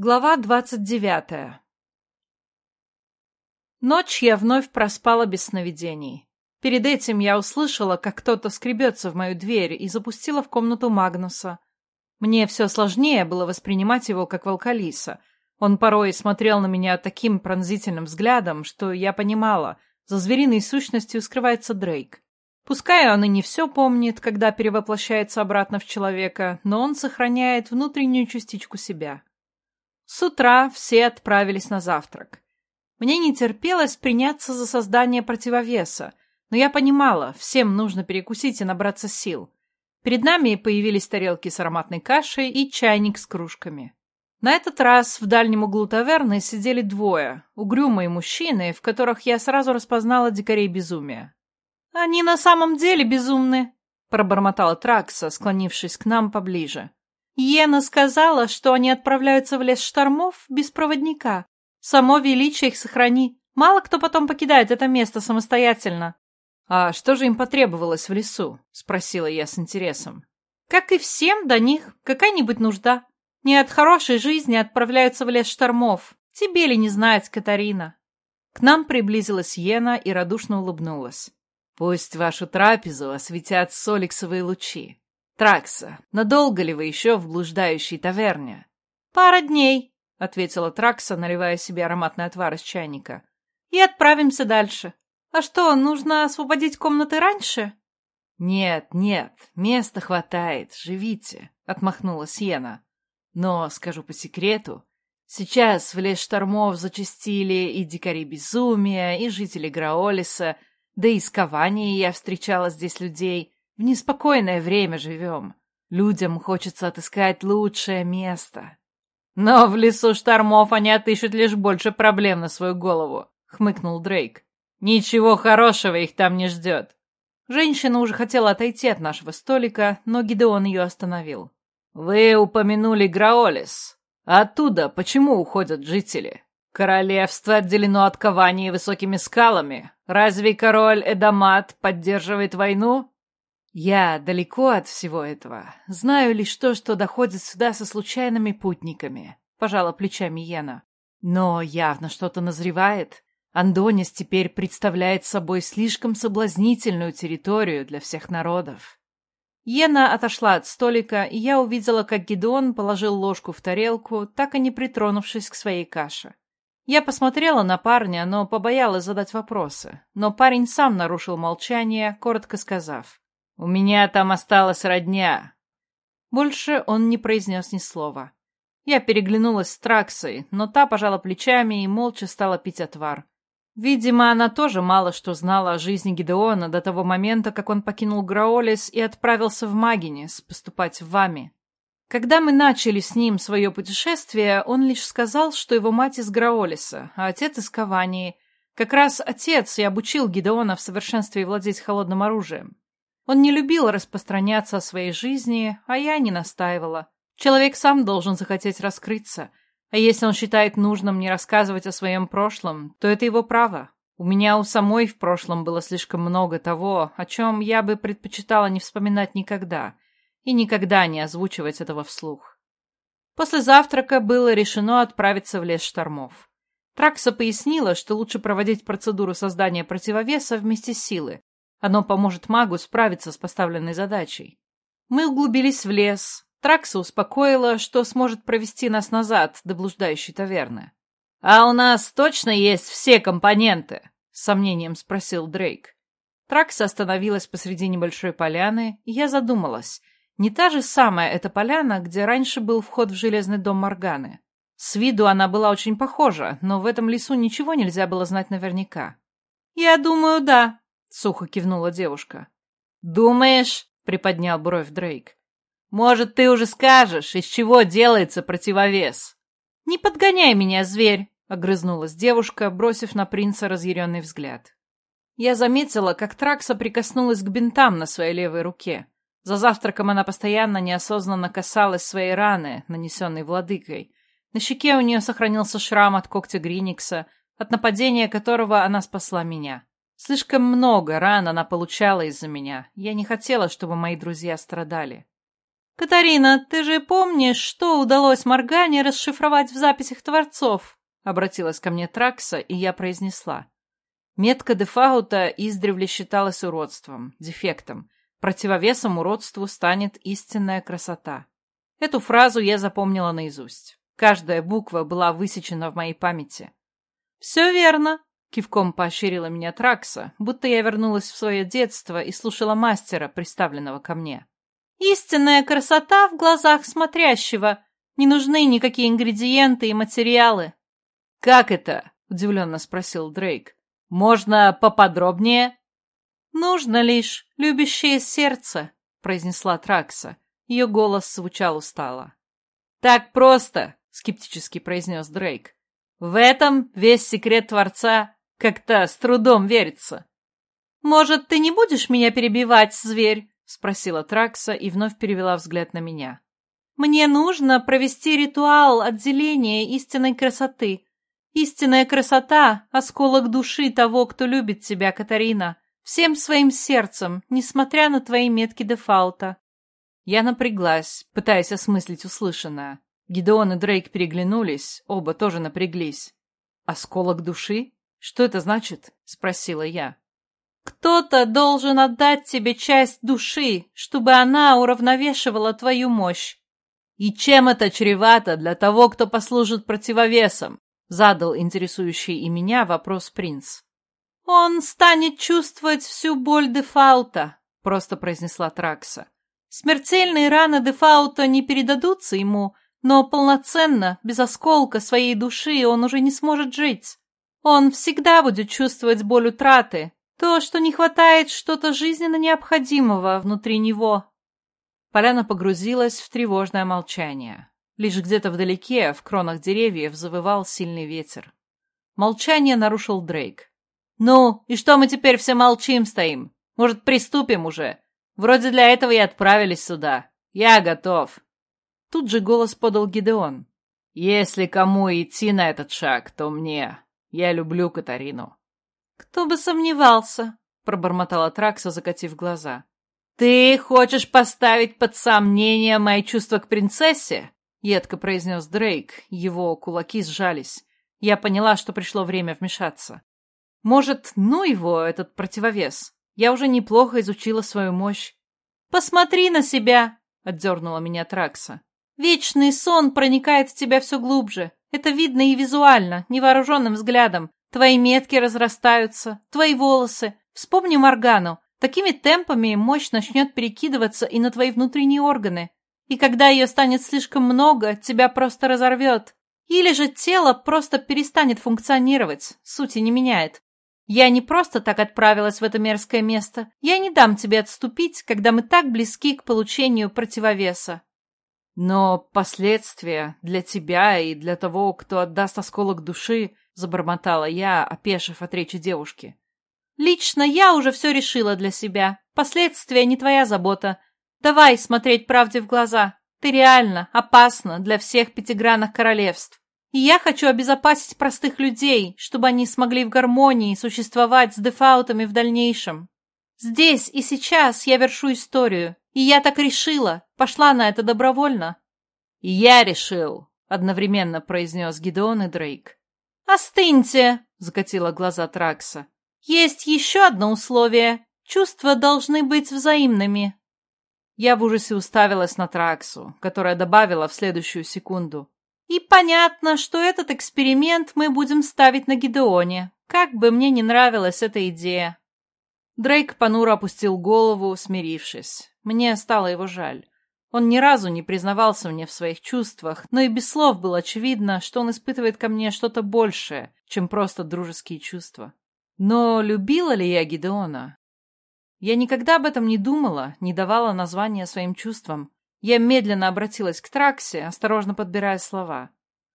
Глава двадцать девятая Ночь я вновь проспала без сновидений. Перед этим я услышала, как кто-то скребется в мою дверь и запустила в комнату Магнуса. Мне все сложнее было воспринимать его как волкалиса. Он порой смотрел на меня таким пронзительным взглядом, что я понимала, за звериной сущностью скрывается Дрейк. Пускай он и не все помнит, когда перевоплощается обратно в человека, но он сохраняет внутреннюю частичку себя. С утра все отправились на завтрак. Мне не терпелось приняться за создание противовеса, но я понимала, всем нужно перекусить и набраться сил. Перед нами появились тарелки с ароматной кашей и чайник с кружками. На этот раз в дальнем углу таверны сидели двое, угрюмые мужчины, в которых я сразу распознала дикарей безумия. «Они на самом деле безумны», — пробормотала Тракса, склонившись к нам поближе. Йена сказала, что они отправляются в лес штормов без проводника. Само величие их сохрани. Мало кто потом покидает это место самостоятельно. «А что же им потребовалось в лесу?» — спросила я с интересом. «Как и всем до них, какая-нибудь нужда. Не от хорошей жизни отправляются в лес штормов. Тебе ли не знать, Катарина?» К нам приблизилась Йена и радушно улыбнулась. «Пусть вашу трапезу осветят соликсовые лучи. «Тракса, надолго ли вы еще в блуждающей таверне?» «Пара дней», — ответила Тракса, наливая себе ароматный отвар из чайника. «И отправимся дальше. А что, нужно освободить комнаты раньше?» «Нет, нет, места хватает, живите», — отмахнулась Йена. «Но, скажу по секрету, сейчас в лес штормов зачастили и дикари безумия, и жители Граолиса, да и с я встречала здесь людей» В неспокойное время живем. Людям хочется отыскать лучшее место. Но в лесу штормов они отыщут лишь больше проблем на свою голову, хмыкнул Дрейк. Ничего хорошего их там не ждет. Женщина уже хотела отойти от нашего столика, но Гидеон ее остановил. «Вы упомянули Граолис. Оттуда почему уходят жители? Королевство отделено от Кавании высокими скалами. Разве король Эдамат поддерживает войну? Я далеко от всего этого. Знаю лишь то, что доходит сюда со случайными путниками, — пожала плечами Йена. Но явно что-то назревает. Андонис теперь представляет собой слишком соблазнительную территорию для всех народов. Йена отошла от столика, и я увидела, как Гидеон положил ложку в тарелку, так и не притронувшись к своей каше. Я посмотрела на парня, но побоялась задать вопросы. Но парень сам нарушил молчание, коротко сказав. «У меня там осталась родня». Больше он не произнес ни слова. Я переглянулась с Траксой, но та пожала плечами и молча стала пить отвар. Видимо, она тоже мало что знала о жизни Гидеона до того момента, как он покинул Граолис и отправился в Магинес поступать в Вами. Когда мы начали с ним свое путешествие, он лишь сказал, что его мать из Граолиса, а отец из Кавании. Как раз отец и обучил Гидеона в совершенстве владеть холодным оружием. Он не любил распространяться о своей жизни, а я не настаивала. Человек сам должен захотеть раскрыться. А если он считает нужным не рассказывать о своем прошлом, то это его право. У меня у самой в прошлом было слишком много того, о чем я бы предпочитала не вспоминать никогда и никогда не озвучивать этого вслух. После завтрака было решено отправиться в лес штормов. Тракса пояснила, что лучше проводить процедуру создания противовеса вместе силы, оно поможет магу справиться с поставленной задачей. Мы углубились в лес. Тракса успокоила, что сможет провести нас назад до блуждающей таверны. «А у нас точно есть все компоненты?» — с сомнением спросил Дрейк. Тракса остановилась посреди небольшой поляны, и я задумалась. Не та же самая эта поляна, где раньше был вход в железный дом Морганы. С виду она была очень похожа, но в этом лесу ничего нельзя было знать наверняка. «Я думаю, да», — сухо кивнула девушка. «Думаешь?» — приподнял бровь Дрейк. «Может, ты уже скажешь, из чего делается противовес?» «Не подгоняй меня, зверь!» — огрызнулась девушка, бросив на принца разъяренный взгляд. Я заметила, как Тракса прикоснулась к бинтам на своей левой руке. За завтраком она постоянно неосознанно касалась своей раны, нанесенной владыкой. На щеке у нее сохранился шрам от когтя Гриникса, от нападения которого она спасла меня. Слишком много ран она получала из-за меня. Я не хотела, чтобы мои друзья страдали. «Катарина, ты же помнишь, что удалось Моргане расшифровать в записях Творцов?» Обратилась ко мне Тракса, и я произнесла. Метка Дефаута издревле считалась уродством, дефектом. Противовесом уродству станет истинная красота. Эту фразу я запомнила наизусть. Каждая буква была высечена в моей памяти. «Все верно», — кивком поощрила меня Тракса, будто я вернулась в свое детство и слушала мастера, представленного ко мне. «Истинная красота в глазах смотрящего. Не нужны никакие ингредиенты и материалы». «Как это?» — удивленно спросил Дрейк. «Можно поподробнее?» «Нужно лишь любящее сердце», — произнесла Тракса. Ее голос звучал устало. «Так просто», — скептически произнес Дрейк. «В этом весь секрет Творца как-то с трудом верится». «Может, ты не будешь меня перебивать, зверь?» — спросила Тракса и вновь перевела взгляд на меня. «Мне нужно провести ритуал отделения истинной красоты, Истинная красота — осколок души того, кто любит тебя, Катарина, всем своим сердцем, несмотря на твои метки дефаута. Я напряглась, пытаясь осмыслить услышанное. Гидеон и Дрейк переглянулись, оба тоже напряглись. «Осколок души? Что это значит?» — спросила я. «Кто-то должен отдать тебе часть души, чтобы она уравновешивала твою мощь. И чем это чревато для того, кто послужит противовесом? Задал интересующий и меня вопрос принц. «Он станет чувствовать всю боль дефаута», — просто произнесла Тракса. «Смертельные раны дефаута не передадутся ему, но полноценно, без осколка своей души он уже не сможет жить. Он всегда будет чувствовать боль утраты, то, что не хватает что-то жизненно необходимого внутри него». Поляна погрузилась в тревожное молчание. Лишь где-то вдалеке, в кронах деревьев, завывал сильный ветер. Молчание нарушил Дрейк. «Ну, и что мы теперь все молчим стоим? Может, приступим уже? Вроде для этого и отправились сюда. Я готов». Тут же голос подал Гидеон. «Если кому идти на этот шаг, то мне. Я люблю Катарину». «Кто бы сомневался», — пробормотала Тракса, закатив глаза. «Ты хочешь поставить под сомнение мои чувства к принцессе?» — едко произнес Дрейк. Его кулаки сжались. Я поняла, что пришло время вмешаться. Может, ну его, этот противовес? Я уже неплохо изучила свою мощь. «Посмотри на себя!» — отдернула меня Тракса. «Вечный сон проникает в тебя все глубже. Это видно и визуально, невооруженным взглядом. Твои метки разрастаются, твои волосы. Вспомни Моргану. Такими темпами мощь начнет перекидываться и на твои внутренние органы. И когда ее станет слишком много, тебя просто разорвет. Или же тело просто перестанет функционировать, сути не меняет. Я не просто так отправилась в это мерзкое место. Я не дам тебе отступить, когда мы так близки к получению противовеса. Но последствия для тебя и для того, кто отдаст осколок души, забормотала я, опешив от речи девушки. Лично я уже все решила для себя. Последствия не твоя забота. Давай смотреть правде в глаза. Ты реально опасна для всех пятигранных королевств. И я хочу обезопасить простых людей, чтобы они смогли в гармонии существовать с дефаутами в дальнейшем. Здесь и сейчас я вершу историю, и я так решила, пошла на это добровольно. «И я решил», — одновременно произнес Гидеон и Дрейк. «Остыньте», — закатила глаза Тракса. «Есть еще одно условие. Чувства должны быть взаимными». Я в ужасе уставилась на Траксу, которая добавила в следующую секунду. «И понятно, что этот эксперимент мы будем ставить на Гидеоне. Как бы мне не нравилась эта идея». Дрейк понуро опустил голову, смирившись. Мне стало его жаль. Он ни разу не признавался мне в своих чувствах, но и без слов было очевидно, что он испытывает ко мне что-то большее, чем просто дружеские чувства. Но любила ли я Гидеона? Я никогда об этом не думала, не давала названия своим чувствам. Я медленно обратилась к Траксе, осторожно подбирая слова.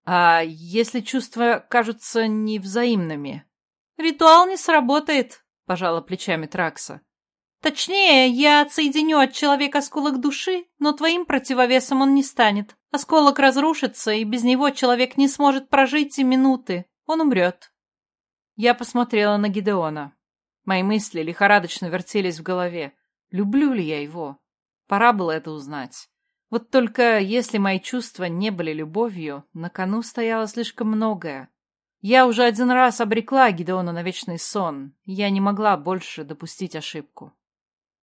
«А если чувства кажутся невзаимными?» «Ритуал не сработает», — пожала плечами Тракса. «Точнее, я отсоединю от человека осколок души, но твоим противовесом он не станет. Осколок разрушится, и без него человек не сможет прожить и минуты. Он умрет». Я посмотрела на Гидеона. Мои мысли лихорадочно вертелись в голове. Люблю ли я его? Пора было это узнать. Вот только если мои чувства не были любовью, на кону стояло слишком многое. Я уже один раз обрекла Гидеона на вечный сон, я не могла больше допустить ошибку.